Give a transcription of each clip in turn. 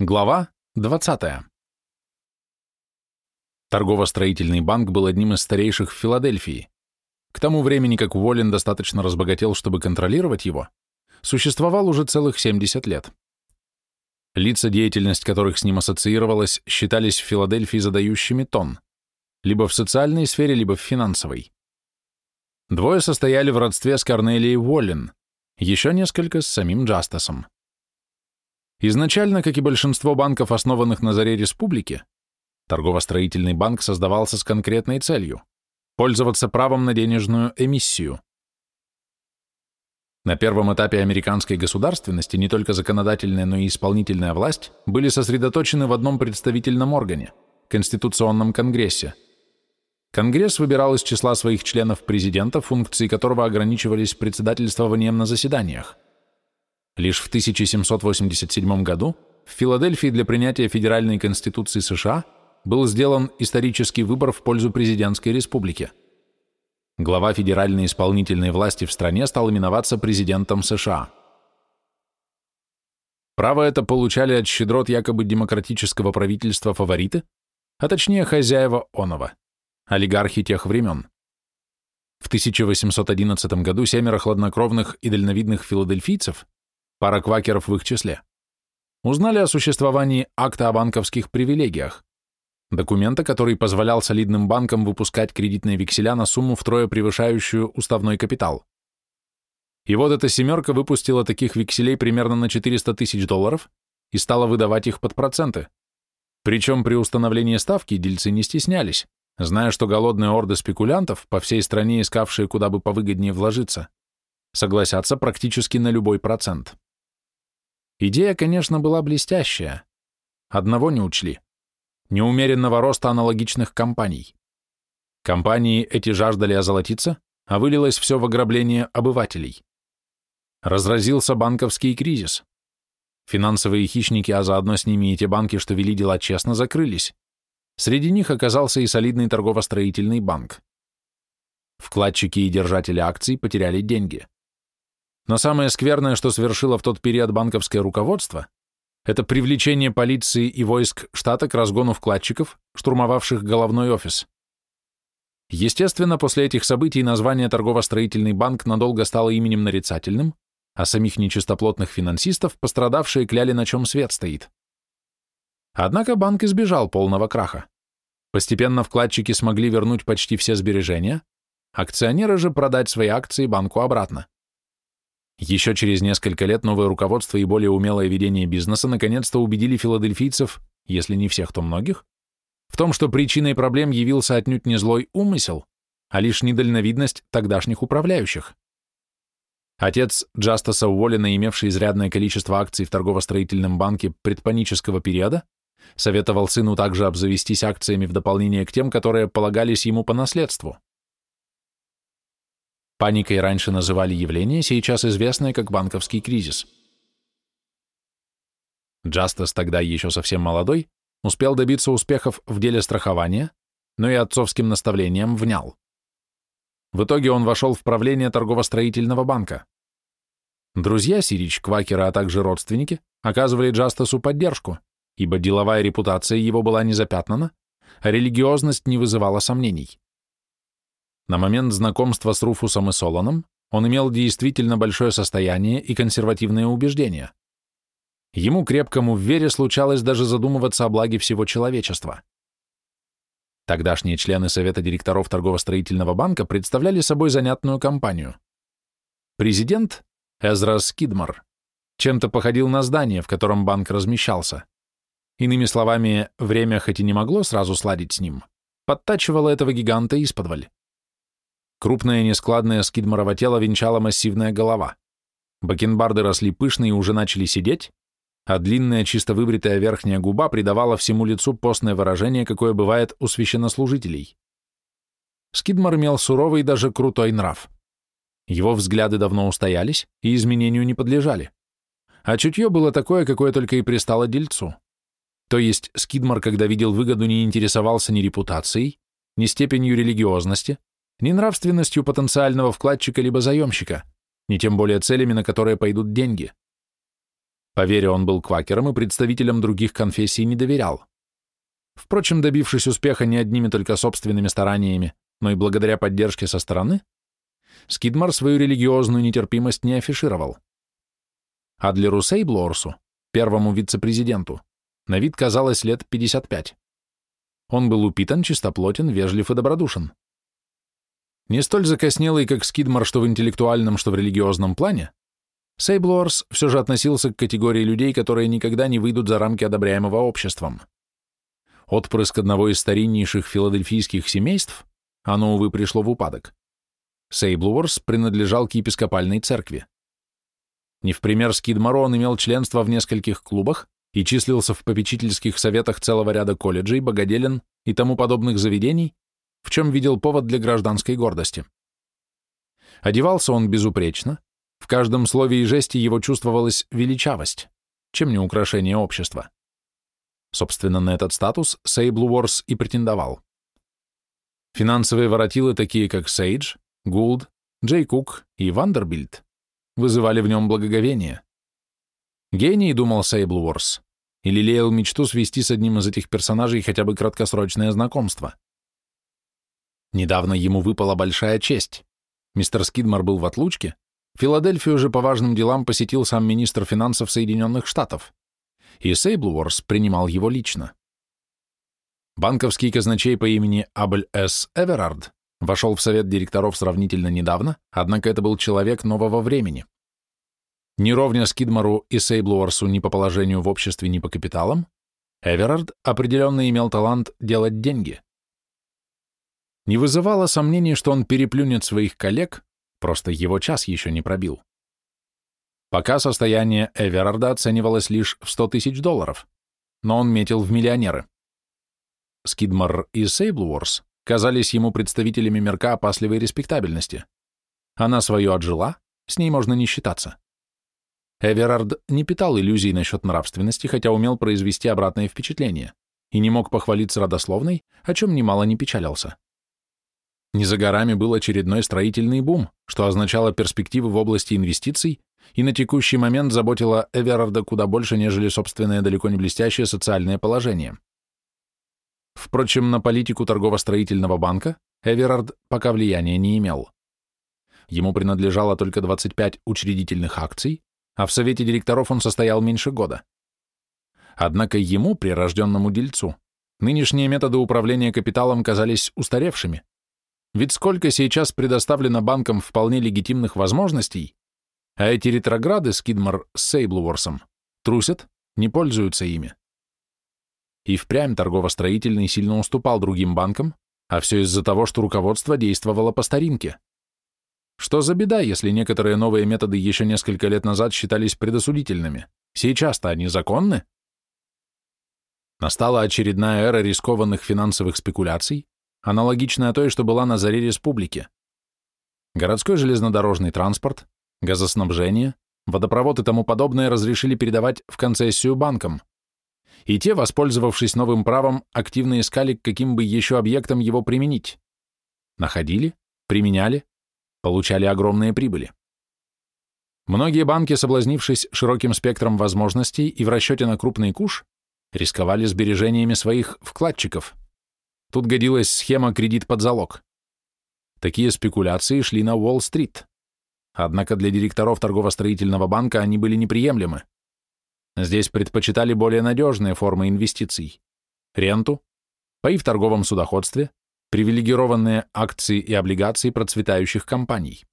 Глава 20. Торгово-строительный банк был одним из старейших в Филадельфии. К тому времени, как Уоллен достаточно разбогател, чтобы контролировать его, существовал уже целых 70 лет. Лица, деятельность которых с ним ассоциировалась, считались в Филадельфии задающими тон, либо в социальной сфере, либо в финансовой. Двое состояли в родстве с Корнелией Уоллен, еще несколько с самим Джастасом. Изначально, как и большинство банков, основанных на заре республики, торгово-строительный банк создавался с конкретной целью – пользоваться правом на денежную эмиссию. На первом этапе американской государственности не только законодательная, но и исполнительная власть были сосредоточены в одном представительном органе – Конституционном Конгрессе. Конгресс выбирал из числа своих членов президента, функции которого ограничивались председательствованием на заседаниях – Лишь в 1787 году в Филадельфии для принятия Федеральной Конституции США был сделан исторический выбор в пользу президентской республики. Глава федеральной исполнительной власти в стране стал именоваться президентом США. Право это получали от щедрот якобы демократического правительства фавориты, а точнее хозяева онова, олигархи тех времен. В 1811 году семеро хладнокровных и дальновидных филадельфийцев пара квакеров в их числе, узнали о существовании акта о банковских привилегиях, документа, который позволял солидным банкам выпускать кредитные векселя на сумму втрое превышающую уставной капитал. И вот эта семерка выпустила таких векселей примерно на 400 тысяч долларов и стала выдавать их под проценты. Причем при установлении ставки дельцы не стеснялись, зная, что голодные орды спекулянтов, по всей стране искавшие куда бы повыгоднее вложиться, согласятся практически на любой процент. Идея, конечно, была блестящая. Одного не учли. Неумеренного роста аналогичных компаний. Компании эти жаждали озолотиться, а вылилось все в ограбление обывателей. Разразился банковский кризис. Финансовые хищники, а заодно с ними и те банки, что вели дела честно, закрылись. Среди них оказался и солидный торгово-строительный банк. Вкладчики и держатели акций потеряли деньги. Но самое скверное, что совершило в тот период банковское руководство, это привлечение полиции и войск штата к разгону вкладчиков, штурмовавших головной офис. Естественно, после этих событий название торгово-строительный банк надолго стало именем нарицательным, а самих нечистоплотных финансистов пострадавшие кляли, на чем свет стоит. Однако банк избежал полного краха. Постепенно вкладчики смогли вернуть почти все сбережения, акционеры же продать свои акции банку обратно. Еще через несколько лет новое руководство и более умелое ведение бизнеса наконец-то убедили филадельфийцев, если не всех, то многих, в том, что причиной проблем явился отнюдь не злой умысел, а лишь недальновидность тогдашних управляющих. Отец Джастаса Уоллена, имевший изрядное количество акций в торгово-строительном банке предпанического периода, советовал сыну также обзавестись акциями в дополнение к тем, которые полагались ему по наследству. Паникой раньше называли явление, сейчас известное как банковский кризис. Джастас, тогда еще совсем молодой, успел добиться успехов в деле страхования, но и отцовским наставлением внял. В итоге он вошел в правление торгово-строительного банка. Друзья Сирич, Квакера, а также родственники оказывали Джастасу поддержку, ибо деловая репутация его была не запятнана, а религиозность не вызывала сомнений. На момент знакомства с Руфусом и Солоном он имел действительно большое состояние и консервативные убеждения. Ему, крепкому в вере, случалось даже задумываться о благе всего человечества. Тогдашние члены Совета директоров торгово-строительного банка представляли собой занятную компанию. Президент, Эзра Скидмар, чем-то походил на здание, в котором банк размещался. Иными словами, время хоть и не могло сразу сладить с ним, подтачивало этого гиганта исподволь. Крупное нескладное скидморово тело венчала массивная голова. Бакенбарды росли пышные и уже начали сидеть, а длинная чисто выбритая верхняя губа придавала всему лицу постное выражение, какое бывает у священнослужителей. Скидмор имел суровый и даже крутой нрав. Его взгляды давно устоялись и изменению не подлежали. А чутье было такое, какое только и пристало дельцу. То есть Скидмор, когда видел выгоду, не интересовался ни репутацией, ни степенью религиозности, ни нравственностью потенциального вкладчика либо заемщика, ни тем более целями, на которые пойдут деньги. По вере он был квакером и представителям других конфессий не доверял. Впрочем, добившись успеха не одними только собственными стараниями, но и благодаря поддержке со стороны, Скидмар свою религиозную нетерпимость не афишировал. Адлеру Сейблорсу, первому вице-президенту, на вид казалось лет 55. Он был упитан, чистоплотен, вежлив и добродушен. Не столь закоснелый, как Скидмар, что в интеллектуальном, что в религиозном плане, Сейблорс все же относился к категории людей, которые никогда не выйдут за рамки одобряемого обществом. Отпрыск одного из стариннейших филадельфийских семейств, оно, увы, пришло в упадок. Сейблуорс принадлежал к епископальной церкви. Не в пример Скидмару он имел членство в нескольких клубах и числился в попечительских советах целого ряда колледжей, богоделен и тому подобных заведений, в чем видел повод для гражданской гордости. Одевался он безупречно, в каждом слове и жесте его чувствовалась величавость, чем не украшение общества. Собственно, на этот статус Сейбл Уорс и претендовал. Финансовые воротилы, такие как Сейдж, Гулд, Джей Кук и Вандербильд, вызывали в нем благоговение. Гений, думал Сейбл Уорс, и лелеял мечту свести с одним из этих персонажей хотя бы краткосрочное знакомство. Недавно ему выпала большая честь. Мистер Скидмар был в отлучке, Филадельфию же по важным делам посетил сам министр финансов Соединенных Штатов, и Сейблуорс принимал его лично. Банковский казначей по имени Абль С. Эверард вошел в совет директоров сравнительно недавно, однако это был человек нового времени. Ни ровня Скидмару и Сейблуорсу ни по положению в обществе, ни по капиталам, Эверард определенно имел талант делать деньги. Не вызывало сомнений, что он переплюнет своих коллег, Просто его час еще не пробил. Пока состояние Эверарда оценивалось лишь в 100 тысяч долларов, но он метил в миллионеры. Скидмар и Сейблуорс казались ему представителями мерка опасливой респектабельности. Она свое отжила, с ней можно не считаться. Эверард не питал иллюзий насчет нравственности, хотя умел произвести обратное впечатление и не мог похвалиться родословной, о чем немало не печалился. Не за горами был очередной строительный бум, что означало перспективы в области инвестиций и на текущий момент заботило Эверарда куда больше, нежели собственное далеко не блестящее социальное положение. Впрочем, на политику торгово-строительного банка Эверард пока влияния не имел. Ему принадлежало только 25 учредительных акций, а в совете директоров он состоял меньше года. Однако ему, прирожденному дельцу, нынешние методы управления капиталом казались устаревшими, ведь сколько сейчас предоставлено банкам вполне легитимных возможностей, а эти ретрограды Скидмар с Сейблуорсом трусят, не пользуются ими. И впрямь торгово-строительный сильно уступал другим банкам, а все из-за того, что руководство действовало по старинке. Что за беда, если некоторые новые методы еще несколько лет назад считались предосудительными? Сейчас-то они законны? Настала очередная эра рискованных финансовых спекуляций, аналогичная той, что была на заре республики. Городской железнодорожный транспорт, газоснабжение, водопровод и тому подобное разрешили передавать в концессию банкам. И те, воспользовавшись новым правом, активно искали, каким бы еще объектам его применить. Находили, применяли, получали огромные прибыли. Многие банки, соблазнившись широким спектром возможностей и в расчете на крупный куш, рисковали сбережениями своих вкладчиков – Тут годилась схема кредит под залог. Такие спекуляции шли на Уолл-стрит. Однако для директоров торгово-строительного банка они были неприемлемы. Здесь предпочитали более надежные формы инвестиций. Ренту, паи в торговом судоходстве, привилегированные акции и облигации процветающих компаний.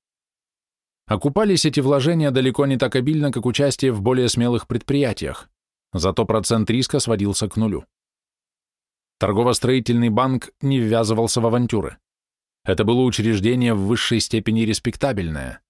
Окупались эти вложения далеко не так обильно, как участие в более смелых предприятиях, зато процент риска сводился к нулю. Торгово-строительный банк не ввязывался в авантюры. Это было учреждение в высшей степени респектабельное.